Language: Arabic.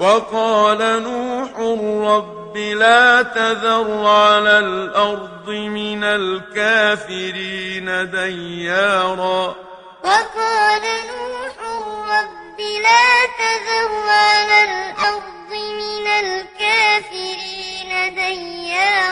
وقال نوح رب لا تذر على الأرض من الكافرين ديارا. وقال نوح رب لا تذر على الأرض من الكافرين ديارا.